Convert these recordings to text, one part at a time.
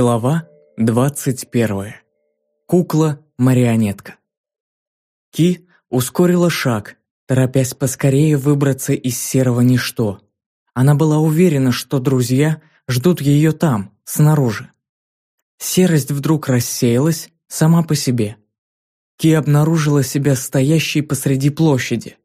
Глава 21. Кукла-марионетка. Ки ускорила шаг, торопясь поскорее выбраться из серого ничто. Она была уверена, что друзья ждут ее там, снаружи. Серость вдруг рассеялась сама по себе. Ки обнаружила себя стоящей посреди площади.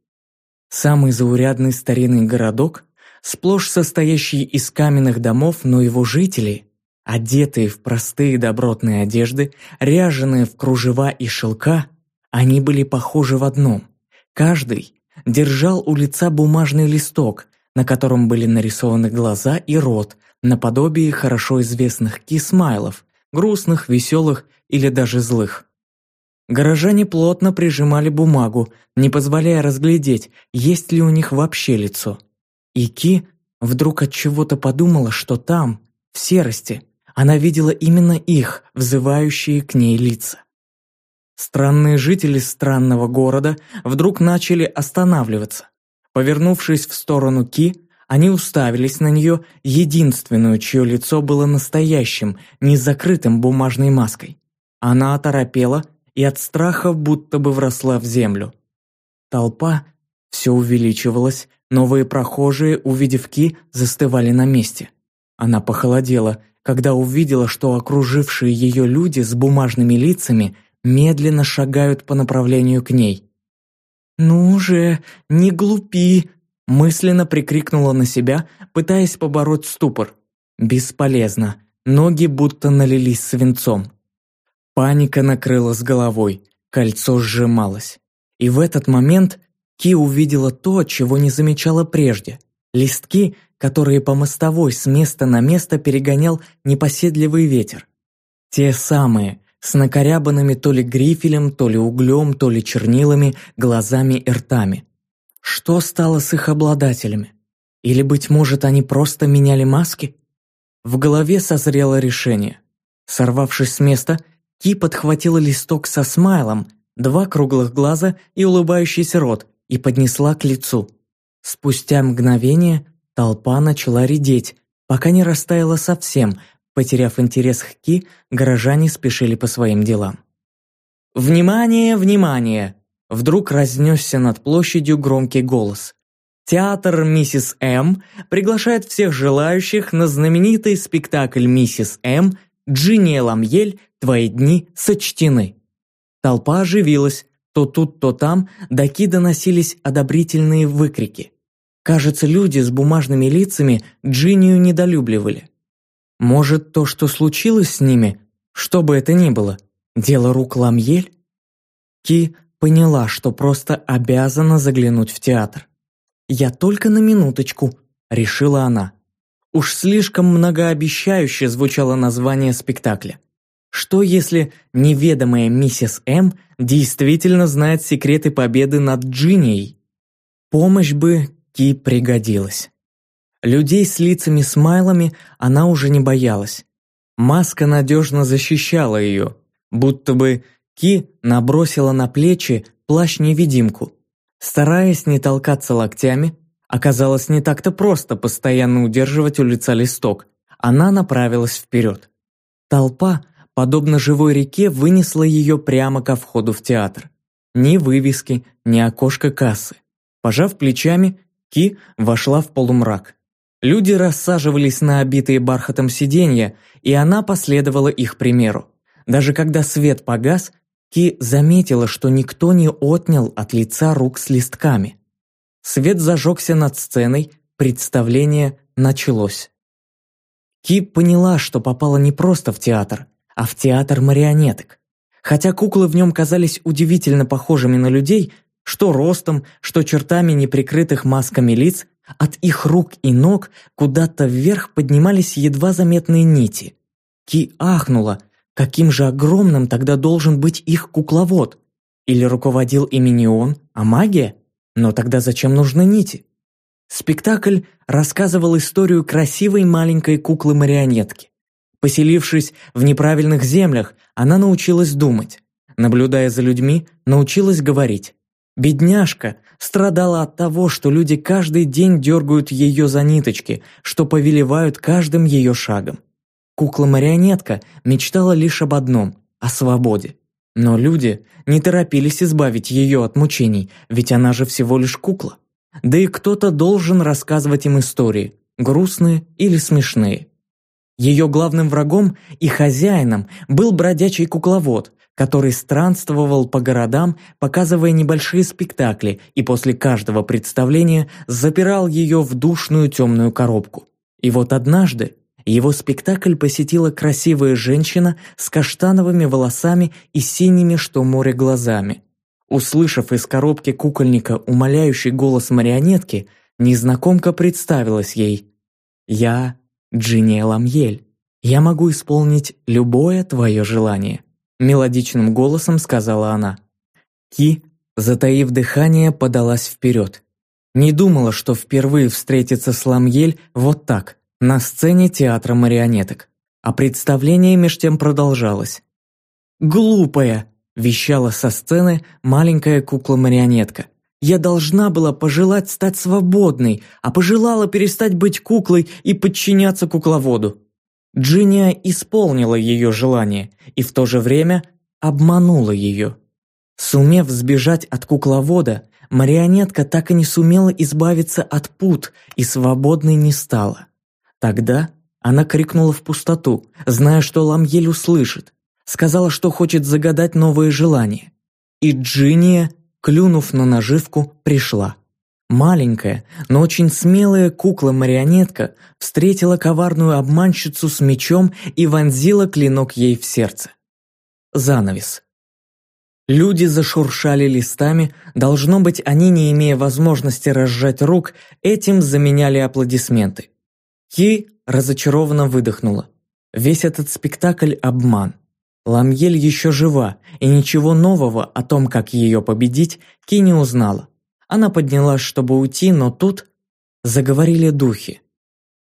Самый заурядный старинный городок, сплошь состоящий из каменных домов, но его жители – Одетые в простые добротные одежды, ряженые в кружева и шелка, они были похожи в одном. Каждый держал у лица бумажный листок, на котором были нарисованы глаза и рот, наподобие хорошо известных кисмайлов, грустных, веселых или даже злых. Горожане плотно прижимали бумагу, не позволяя разглядеть, есть ли у них вообще лицо. И Ки вдруг от чего-то подумала, что там, в серости, она видела именно их, взывающие к ней лица. Странные жители странного города вдруг начали останавливаться. Повернувшись в сторону Ки, они уставились на нее, единственную, чье лицо было настоящим, не закрытым бумажной маской. Она оторопела и от страха будто бы вросла в землю. Толпа все увеличивалась, новые прохожие, увидев Ки, застывали на месте. Она похолодела – когда увидела, что окружившие ее люди с бумажными лицами медленно шагают по направлению к ней. «Ну же, не глупи!» – мысленно прикрикнула на себя, пытаясь побороть ступор. Бесполезно, ноги будто налились свинцом. Паника накрыла с головой, кольцо сжималось. И в этот момент Ки увидела то, чего не замечала прежде. Листки, которые по мостовой с места на место перегонял непоседливый ветер. Те самые, с накорябанными то ли грифелем, то ли углем, то ли чернилами, глазами и ртами. Что стало с их обладателями? Или, быть может, они просто меняли маски? В голове созрело решение. Сорвавшись с места, Ки подхватила листок со смайлом, два круглых глаза и улыбающийся рот и поднесла к лицу. Спустя мгновение Толпа начала редеть, пока не растаяла совсем, потеряв интерес к Ки, горожане спешили по своим делам. «Внимание, внимание!» Вдруг разнесся над площадью громкий голос. Театр «Миссис М» приглашает всех желающих на знаменитый спектакль «Миссис М» «Джинни Ламьель. Твои дни сочтены». Толпа оживилась, то тут, то там до Ки доносились одобрительные выкрики. Кажется, люди с бумажными лицами Джинию недолюбливали. Может, то, что случилось с ними, что бы это ни было, дело рук Ламьель? Ки поняла, что просто обязана заглянуть в театр. «Я только на минуточку», — решила она. Уж слишком многообещающе звучало название спектакля. Что если неведомая миссис М действительно знает секреты победы над Джинией? Помощь бы Ки пригодилась. Людей с лицами-смайлами она уже не боялась. Маска надежно защищала ее, будто бы Ки набросила на плечи плащ-невидимку. Стараясь не толкаться локтями, оказалось не так-то просто постоянно удерживать у лица листок. Она направилась вперед. Толпа, подобно живой реке, вынесла ее прямо ко входу в театр. Ни вывески, ни окошка кассы. Пожав плечами, Ки вошла в полумрак. Люди рассаживались на обитые бархатом сиденья, и она последовала их примеру. Даже когда свет погас, Ки заметила, что никто не отнял от лица рук с листками. Свет зажегся над сценой, представление началось. Ки поняла, что попала не просто в театр, а в театр марионеток. Хотя куклы в нем казались удивительно похожими на людей, что ростом, что чертами неприкрытых масками лиц, от их рук и ног куда-то вверх поднимались едва заметные нити. Ки ахнула, каким же огромным тогда должен быть их кукловод? Или руководил ими не он, а магия? Но тогда зачем нужны нити? Спектакль рассказывал историю красивой маленькой куклы-марионетки. Поселившись в неправильных землях, она научилась думать. Наблюдая за людьми, научилась говорить. Бедняжка страдала от того, что люди каждый день дергают ее за ниточки, что повелевают каждым ее шагом. Кукла-марионетка мечтала лишь об одном – о свободе. Но люди не торопились избавить ее от мучений, ведь она же всего лишь кукла. Да и кто-то должен рассказывать им истории, грустные или смешные. Ее главным врагом и хозяином был бродячий кукловод, который странствовал по городам, показывая небольшие спектакли и после каждого представления запирал ее в душную темную коробку. И вот однажды его спектакль посетила красивая женщина с каштановыми волосами и синими, что море, глазами. Услышав из коробки кукольника умоляющий голос марионетки, незнакомка представилась ей. «Я Джиния Ламьель. Я могу исполнить любое твое желание», мелодичным голосом сказала она. Ки, затаив дыхание, подалась вперед. Не думала, что впервые встретится с Ламьель вот так, на сцене театра марионеток. А представление меж тем продолжалось. «Глупая!» – вещала со сцены маленькая кукла-марионетка. «Я должна была пожелать стать свободной, а пожелала перестать быть куклой и подчиняться кукловоду». Джиния исполнила ее желание и в то же время обманула ее. Сумев сбежать от кукловода, марионетка так и не сумела избавиться от пут и свободной не стала. Тогда она крикнула в пустоту, зная, что Ламьель услышит. Сказала, что хочет загадать новые желания. И Джиния, клюнув на наживку, пришла. Маленькая, но очень смелая кукла-марионетка встретила коварную обманщицу с мечом и вонзила клинок ей в сердце. Занавес. Люди зашуршали листами, должно быть, они, не имея возможности разжать рук, этим заменяли аплодисменты. Ки разочарованно выдохнула. Весь этот спектакль – обман. Ламьель еще жива, и ничего нового о том, как ее победить, Ки не узнала. Она поднялась, чтобы уйти, но тут заговорили духи.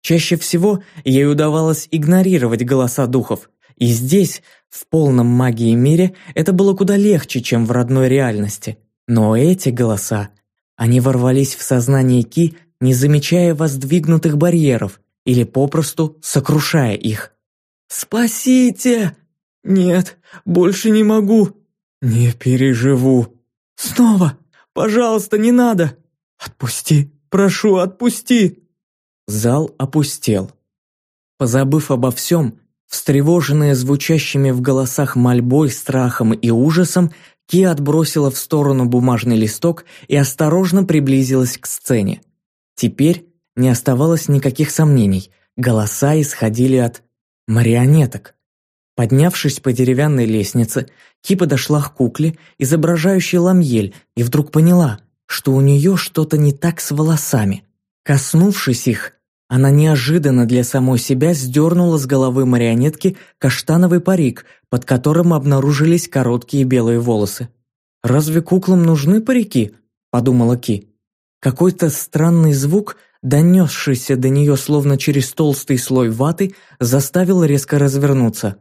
Чаще всего ей удавалось игнорировать голоса духов, и здесь, в полном магии мире, это было куда легче, чем в родной реальности. Но эти голоса, они ворвались в сознание Ки, не замечая воздвигнутых барьеров, или попросту сокрушая их. «Спасите!» «Нет, больше не могу!» «Не переживу!» «Снова! Пожалуйста, не надо!» «Отпусти! Прошу, отпусти!» Зал опустел. Позабыв обо всем, встревоженная звучащими в голосах мольбой, страхом и ужасом, Ки отбросила в сторону бумажный листок и осторожно приблизилась к сцене. Теперь не оставалось никаких сомнений, голоса исходили от марионеток. Поднявшись по деревянной лестнице, Ки подошла к кукле, изображающей ламьель, и вдруг поняла, что у нее что-то не так с волосами. Коснувшись их, она неожиданно для самой себя сдернула с головы марионетки каштановый парик, под которым обнаружились короткие белые волосы. «Разве куклам нужны парики?» – подумала Ки. Какой-то странный звук – донесшийся до нее словно через толстый слой ваты, заставил резко развернуться.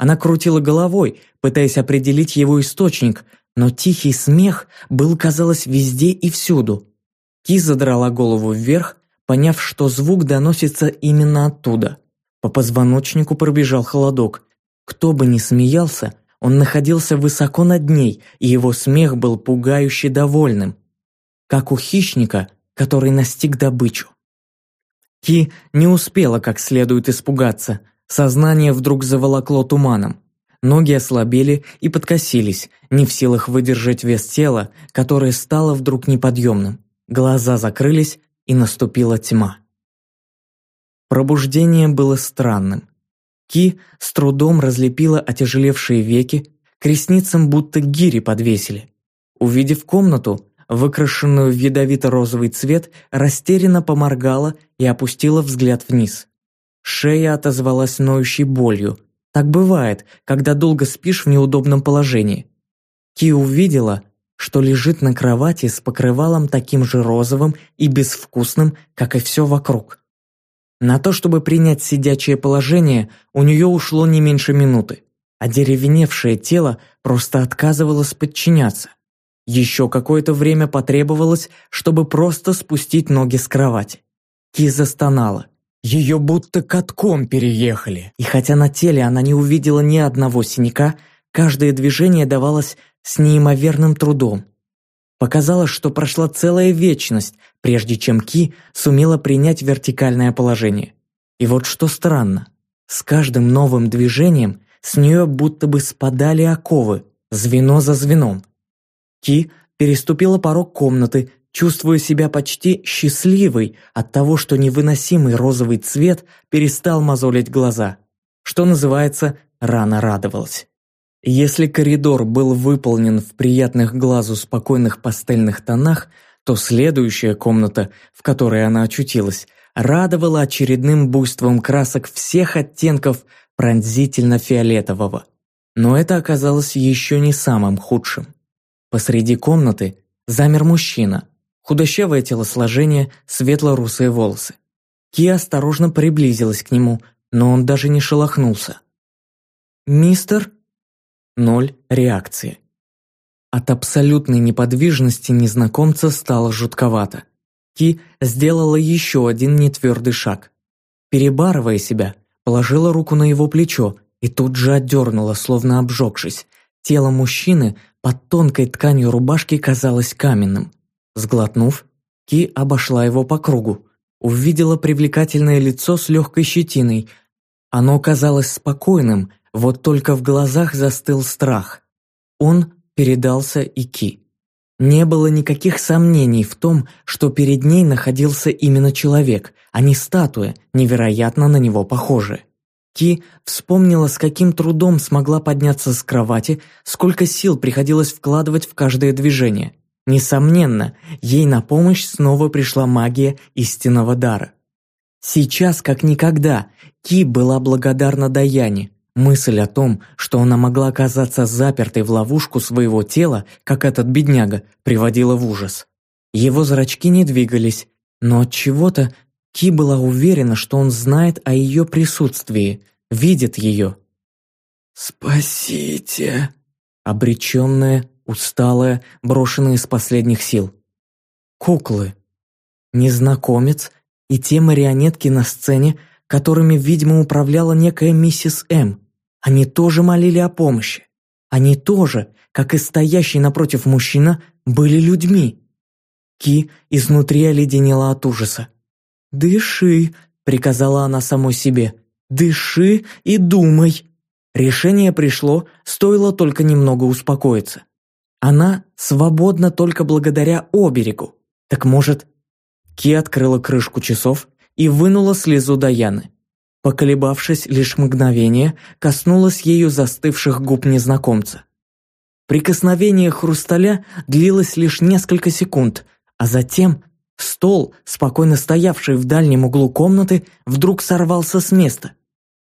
Она крутила головой, пытаясь определить его источник, но тихий смех был, казалось, везде и всюду. Ки задрала голову вверх, поняв, что звук доносится именно оттуда. По позвоночнику пробежал холодок. Кто бы ни смеялся, он находился высоко над ней, и его смех был пугающе довольным. Как у хищника – который настиг добычу. Ки не успела как следует испугаться, сознание вдруг заволокло туманом. Ноги ослабели и подкосились, не в силах выдержать вес тела, которое стало вдруг неподъемным. Глаза закрылись, и наступила тьма. Пробуждение было странным. Ки с трудом разлепила отяжелевшие веки, к ресницам будто гири подвесили. Увидев комнату, выкрашенную в ядовито-розовый цвет, растерянно поморгала и опустила взгляд вниз. Шея отозвалась ноющей болью. Так бывает, когда долго спишь в неудобном положении. Ки увидела, что лежит на кровати с покрывалом таким же розовым и безвкусным, как и все вокруг. На то, чтобы принять сидячее положение, у нее ушло не меньше минуты, а деревеневшее тело просто отказывалось подчиняться. Еще какое-то время потребовалось, чтобы просто спустить ноги с кровати. Ки застонала. Ее будто катком переехали. И хотя на теле она не увидела ни одного синяка, каждое движение давалось с неимоверным трудом. Показалось, что прошла целая вечность, прежде чем Ки сумела принять вертикальное положение. И вот что странно, с каждым новым движением с нее будто бы спадали оковы, звено за звеном. Ки переступила порог комнаты, чувствуя себя почти счастливой от того, что невыносимый розовый цвет перестал мозолить глаза. Что называется, рано радовалась. Если коридор был выполнен в приятных глазу спокойных пастельных тонах, то следующая комната, в которой она очутилась, радовала очередным буйством красок всех оттенков пронзительно-фиолетового. Но это оказалось еще не самым худшим. Посреди комнаты замер мужчина, худощавое телосложение, светло-русые волосы. Ки осторожно приблизилась к нему, но он даже не шелохнулся. «Мистер?» Ноль реакции. От абсолютной неподвижности незнакомца стало жутковато. Ки сделала еще один нетвердый шаг. Перебарывая себя, положила руку на его плечо и тут же отдернула, словно обжегшись. Тело мужчины под тонкой тканью рубашки казалось каменным. Сглотнув, Ки обошла его по кругу. Увидела привлекательное лицо с легкой щетиной. Оно казалось спокойным, вот только в глазах застыл страх. Он передался и Ки. Не было никаких сомнений в том, что перед ней находился именно человек, а не статуя, невероятно на него похожая. Ки вспомнила, с каким трудом смогла подняться с кровати, сколько сил приходилось вкладывать в каждое движение. Несомненно, ей на помощь снова пришла магия истинного дара. Сейчас, как никогда, Ки была благодарна Даяне. Мысль о том, что она могла оказаться запертой в ловушку своего тела, как этот бедняга, приводила в ужас. Его зрачки не двигались, но от чего-то Ки была уверена, что он знает о ее присутствии, видит ее. «Спасите!» Обреченная, усталая, брошенная из последних сил. Куклы. Незнакомец и те марионетки на сцене, которыми, видимо, управляла некая миссис М. Они тоже молили о помощи. Они тоже, как и стоящий напротив мужчина, были людьми. Ки изнутри оледенела от ужаса. «Дыши», — приказала она самой себе. «Дыши и думай». Решение пришло, стоило только немного успокоиться. Она свободна только благодаря оберегу. Так может... Ки открыла крышку часов и вынула слезу Даяны. Поколебавшись лишь мгновение, коснулась ею застывших губ незнакомца. Прикосновение хрусталя длилось лишь несколько секунд, а затем Стол, спокойно стоявший в дальнем углу комнаты, вдруг сорвался с места.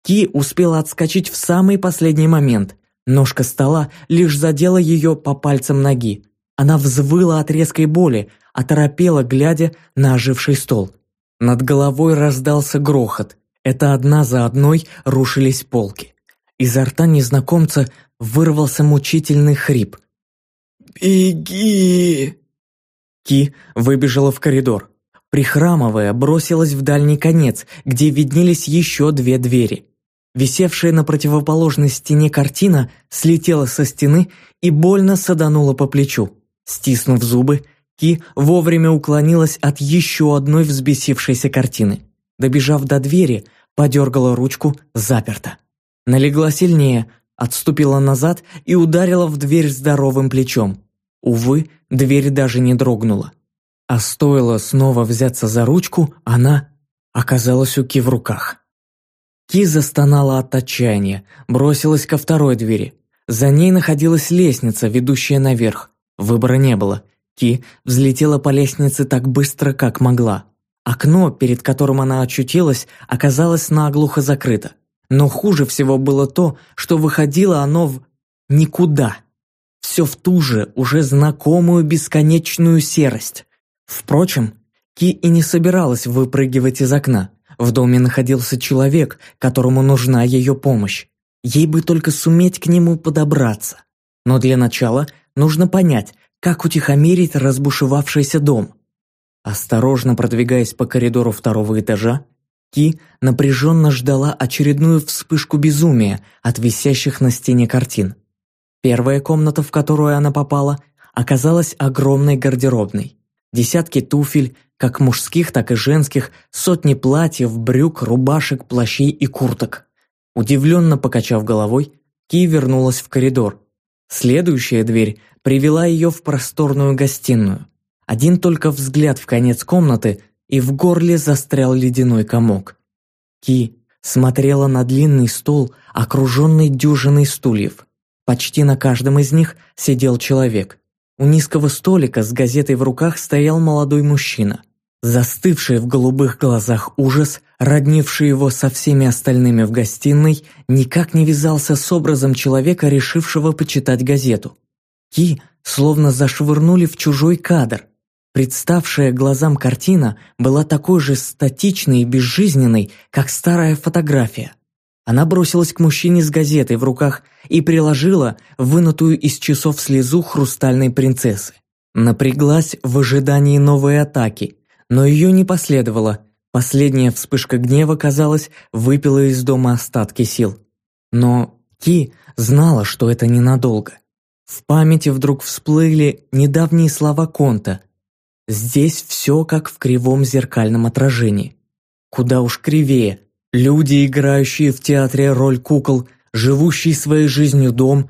Ки успела отскочить в самый последний момент. Ножка стола лишь задела ее по пальцам ноги. Она взвыла от резкой боли, оторопела, глядя на оживший стол. Над головой раздался грохот. Это одна за одной рушились полки. Изо рта незнакомца вырвался мучительный хрип. «Беги!» Ки выбежала в коридор. Прихрамывая, бросилась в дальний конец, где виднелись еще две двери. Висевшая на противоположной стене картина слетела со стены и больно саданула по плечу. Стиснув зубы, Ки вовремя уклонилась от еще одной взбесившейся картины. Добежав до двери, подергала ручку, заперта. Налегла сильнее, отступила назад и ударила в дверь здоровым плечом. Увы, дверь даже не дрогнула. А стоило снова взяться за ручку, она оказалась у Ки в руках. Ки застонала от отчаяния, бросилась ко второй двери. За ней находилась лестница, ведущая наверх. Выбора не было. Ки взлетела по лестнице так быстро, как могла. Окно, перед которым она очутилась, оказалось наглухо закрыто. Но хуже всего было то, что выходило оно в никуда все в ту же, уже знакомую бесконечную серость. Впрочем, Ки и не собиралась выпрыгивать из окна. В доме находился человек, которому нужна ее помощь. Ей бы только суметь к нему подобраться. Но для начала нужно понять, как утихомирить разбушевавшийся дом. Осторожно продвигаясь по коридору второго этажа, Ки напряженно ждала очередную вспышку безумия от висящих на стене картин. Первая комната, в которую она попала, оказалась огромной гардеробной. Десятки туфель, как мужских, так и женских, сотни платьев, брюк, рубашек, плащей и курток. Удивленно покачав головой, Ки вернулась в коридор. Следующая дверь привела ее в просторную гостиную. Один только взгляд в конец комнаты, и в горле застрял ледяной комок. Ки смотрела на длинный стол, окруженный дюжиной стульев. Почти на каждом из них сидел человек. У низкого столика с газетой в руках стоял молодой мужчина. Застывший в голубых глазах ужас, роднивший его со всеми остальными в гостиной, никак не вязался с образом человека, решившего почитать газету. Ки словно зашвырнули в чужой кадр. Представшая глазам картина была такой же статичной и безжизненной, как старая фотография. Она бросилась к мужчине с газетой в руках и приложила вынутую из часов слезу хрустальной принцессы. Напряглась в ожидании новой атаки, но ее не последовало. Последняя вспышка гнева, казалось, выпила из дома остатки сил. Но Ки знала, что это ненадолго. В памяти вдруг всплыли недавние слова Конта. «Здесь все как в кривом зеркальном отражении». Куда уж кривее, Люди, играющие в театре роль кукол, живущий своей жизнью дом.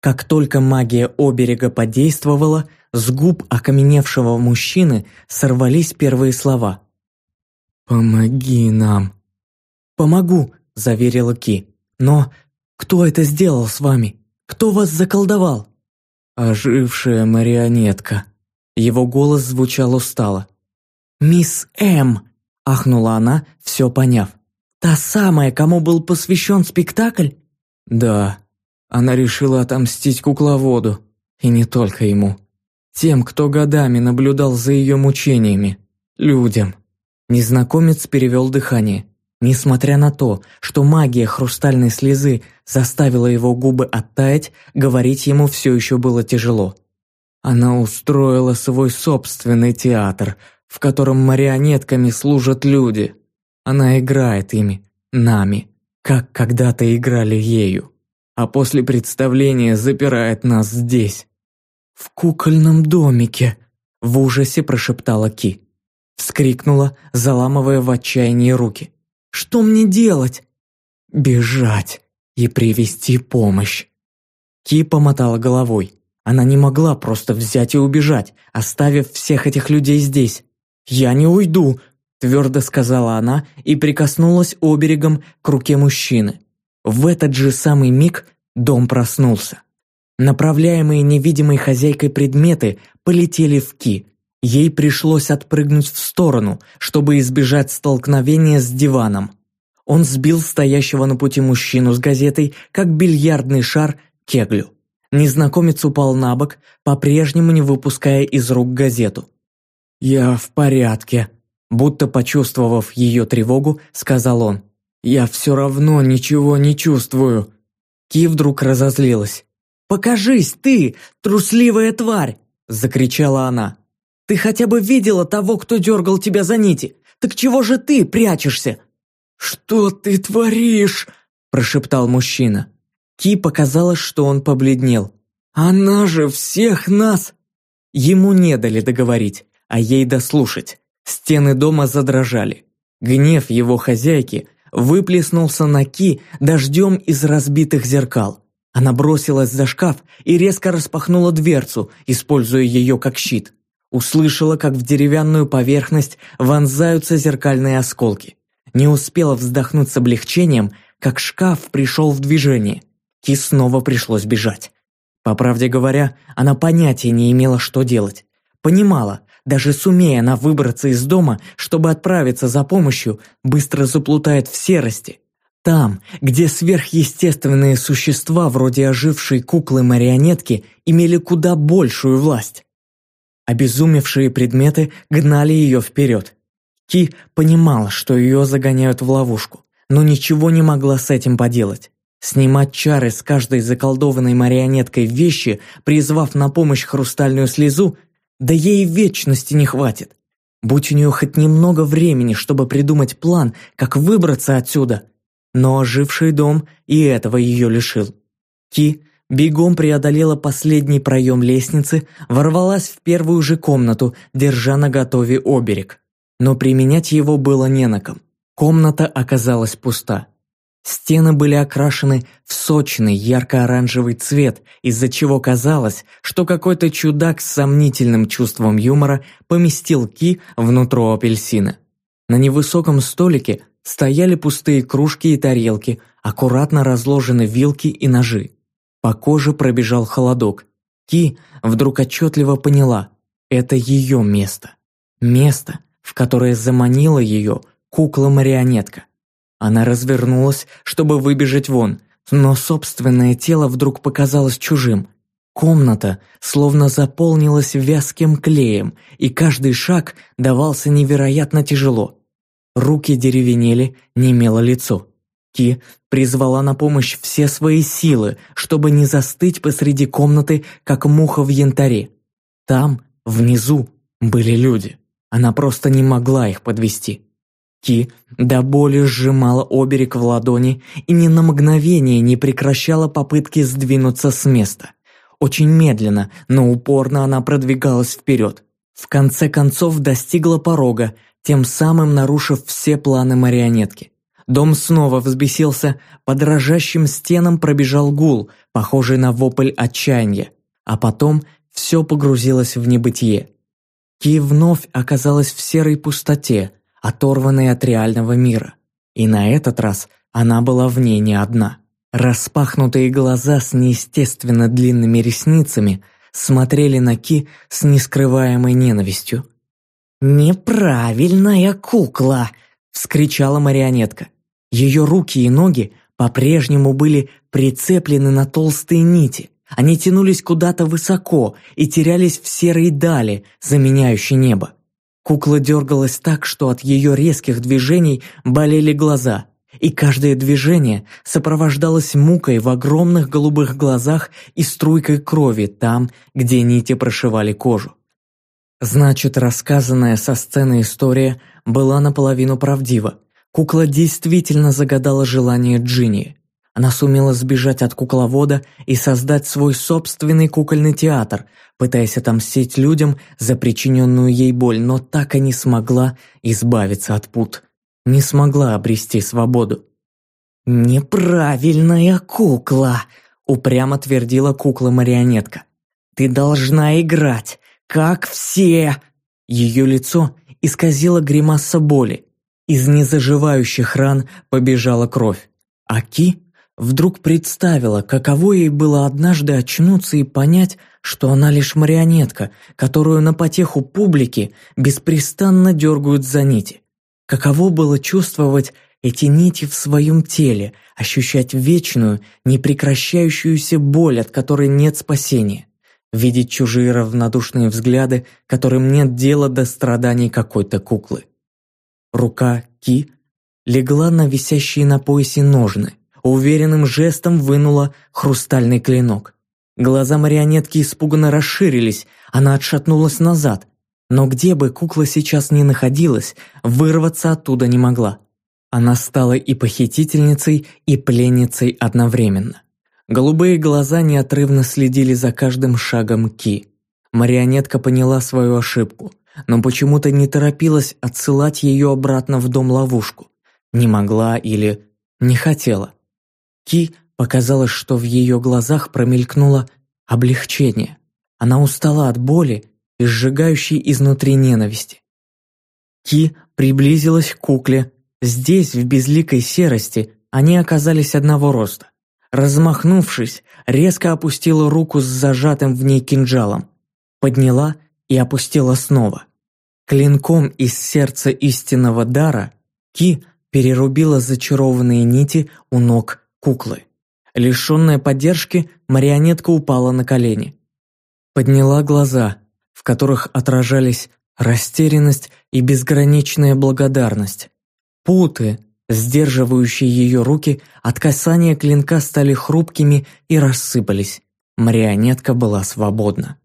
Как только магия оберега подействовала, с губ окаменевшего мужчины сорвались первые слова. «Помоги нам». «Помогу», – заверила Ки. «Но кто это сделал с вами? Кто вас заколдовал?» «Ожившая марионетка». Его голос звучал устало. «Мисс М», – ахнула она, все поняв. Та самая, кому был посвящен спектакль? Да. Она решила отомстить кукловоду. И не только ему. Тем, кто годами наблюдал за ее мучениями. Людям. Незнакомец перевел дыхание. Несмотря на то, что магия хрустальной слезы заставила его губы оттаять, говорить ему все еще было тяжело. Она устроила свой собственный театр, в котором марионетками служат люди. Она играет ими, нами, как когда-то играли ею. А после представления запирает нас здесь. «В кукольном домике», – в ужасе прошептала Ки. Вскрикнула, заламывая в отчаянии руки. «Что мне делать?» «Бежать и привести помощь». Ки помотала головой. Она не могла просто взять и убежать, оставив всех этих людей здесь. «Я не уйду, твердо сказала она и прикоснулась оберегом к руке мужчины. В этот же самый миг дом проснулся. Направляемые невидимой хозяйкой предметы полетели в Ки. Ей пришлось отпрыгнуть в сторону, чтобы избежать столкновения с диваном. Он сбил стоящего на пути мужчину с газетой, как бильярдный шар, кеглю. Незнакомец упал на бок, по-прежнему не выпуская из рук газету. «Я в порядке», Будто почувствовав ее тревогу, сказал он. «Я все равно ничего не чувствую». Ки вдруг разозлилась. «Покажись, ты, трусливая тварь!» – закричала она. «Ты хотя бы видела того, кто дергал тебя за нити? Так чего же ты прячешься?» «Что ты творишь?» – прошептал мужчина. Ки показалось, что он побледнел. «Она же всех нас...» Ему не дали договорить, а ей дослушать. Стены дома задрожали. Гнев его хозяйки выплеснулся на Ки дождем из разбитых зеркал. Она бросилась за шкаф и резко распахнула дверцу, используя ее как щит. Услышала, как в деревянную поверхность вонзаются зеркальные осколки. Не успела вздохнуть с облегчением, как шкаф пришел в движение. Ки снова пришлось бежать. По правде говоря, она понятия не имела, что делать. Понимала, даже сумея она выбраться из дома, чтобы отправиться за помощью, быстро заплутает в серости. Там, где сверхъестественные существа, вроде ожившей куклы-марионетки, имели куда большую власть. Обезумевшие предметы гнали ее вперед. Ки понимала, что ее загоняют в ловушку, но ничего не могла с этим поделать. Снимать чары с каждой заколдованной марионеткой вещи, призвав на помощь хрустальную слезу, да ей вечности не хватит. Будь у нее хоть немного времени, чтобы придумать план, как выбраться отсюда. Но оживший дом и этого ее лишил. Ки бегом преодолела последний проем лестницы, ворвалась в первую же комнату, держа наготове оберег. Но применять его было не на ком. Комната оказалась пуста. Стены были окрашены в сочный ярко-оранжевый цвет, из-за чего казалось, что какой-то чудак с сомнительным чувством юмора поместил ки внутрь апельсина. На невысоком столике стояли пустые кружки и тарелки, аккуратно разложены вилки и ножи. По коже пробежал холодок. Ки вдруг отчетливо поняла – это ее место. Место, в которое заманила ее кукла-марионетка. Она развернулась, чтобы выбежать вон, но собственное тело вдруг показалось чужим. Комната словно заполнилась вязким клеем, и каждый шаг давался невероятно тяжело. Руки деревенели, немело лицо. Ки призвала на помощь все свои силы, чтобы не застыть посреди комнаты, как муха в янтаре. Там, внизу, были люди. Она просто не могла их подвести. Ки до боли сжимала оберег в ладони и ни на мгновение не прекращала попытки сдвинуться с места. Очень медленно, но упорно она продвигалась вперед. В конце концов достигла порога, тем самым нарушив все планы марионетки. Дом снова взбесился, по дрожащим стенам пробежал гул, похожий на вопль отчаяния, а потом все погрузилось в небытие. Ки вновь оказалась в серой пустоте, оторванной от реального мира. И на этот раз она была в ней не одна. Распахнутые глаза с неестественно длинными ресницами смотрели на Ки с нескрываемой ненавистью. «Неправильная кукла!» – вскричала марионетка. Ее руки и ноги по-прежнему были прицеплены на толстые нити. Они тянулись куда-то высоко и терялись в серой дали, заменяющей небо. Кукла дергалась так, что от ее резких движений болели глаза, и каждое движение сопровождалось мукой в огромных голубых глазах и струйкой крови там, где нити прошивали кожу. Значит, рассказанная со сцены история была наполовину правдива. Кукла действительно загадала желание Джинни. Она сумела сбежать от кукловода и создать свой собственный кукольный театр, пытаясь отомстить людям за причиненную ей боль, но так и не смогла избавиться от пут. Не смогла обрести свободу. «Неправильная кукла!» – упрямо твердила кукла-марионетка. «Ты должна играть, как все!» Ее лицо исказило гримаса боли. Из незаживающих ран побежала кровь. А Ки вдруг представила, каково ей было однажды очнуться и понять, что она лишь марионетка, которую на потеху публики беспрестанно дергают за нити. Каково было чувствовать эти нити в своем теле, ощущать вечную, непрекращающуюся боль, от которой нет спасения, видеть чужие равнодушные взгляды, которым нет дела до страданий какой-то куклы. Рука Ки легла на висящие на поясе ножны – уверенным жестом вынула хрустальный клинок. Глаза марионетки испуганно расширились, она отшатнулась назад. Но где бы кукла сейчас ни находилась, вырваться оттуда не могла. Она стала и похитительницей, и пленницей одновременно. Голубые глаза неотрывно следили за каждым шагом Ки. Марионетка поняла свою ошибку, но почему-то не торопилась отсылать ее обратно в дом-ловушку. Не могла или не хотела. Ки показалось, что в ее глазах промелькнуло облегчение. Она устала от боли и сжигающей изнутри ненависти. Ки приблизилась к кукле. Здесь, в безликой серости, они оказались одного роста. Размахнувшись, резко опустила руку с зажатым в ней кинжалом. Подняла и опустила снова. Клинком из сердца истинного дара Ки перерубила зачарованные нити у ног куклы. Лишенная поддержки, марионетка упала на колени. Подняла глаза, в которых отражались растерянность и безграничная благодарность. Путы, сдерживающие ее руки, от касания клинка стали хрупкими и рассыпались. Марионетка была свободна.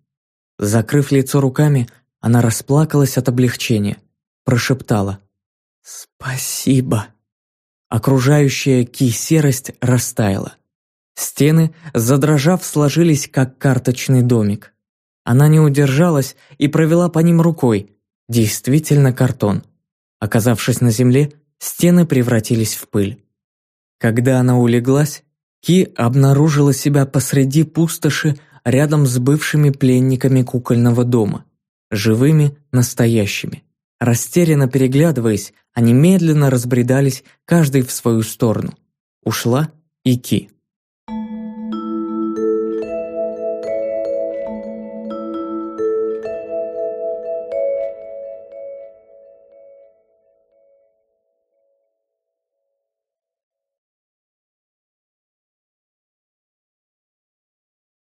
Закрыв лицо руками, она расплакалась от облегчения. прошептала «Спасибо». Окружающая Ки серость растаяла. Стены, задрожав, сложились, как карточный домик. Она не удержалась и провела по ним рукой. Действительно картон. Оказавшись на земле, стены превратились в пыль. Когда она улеглась, Ки обнаружила себя посреди пустоши рядом с бывшими пленниками кукольного дома. Живыми, настоящими. Растерянно переглядываясь, они медленно разбредались, каждый в свою сторону. Ушла и Ки.